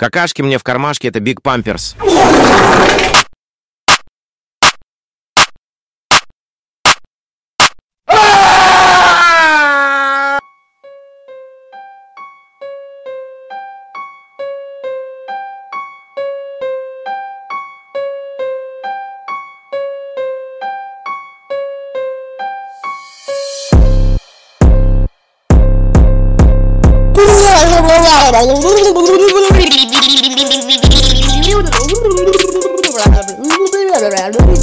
Какашки мне в кармашке — это Биг Памперс.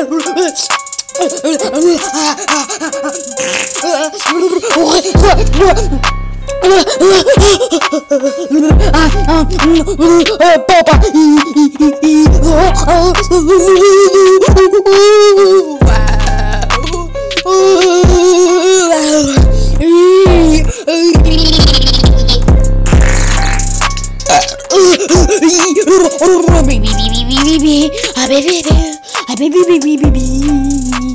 Papa. A ver, a ver. baby, baby, baby.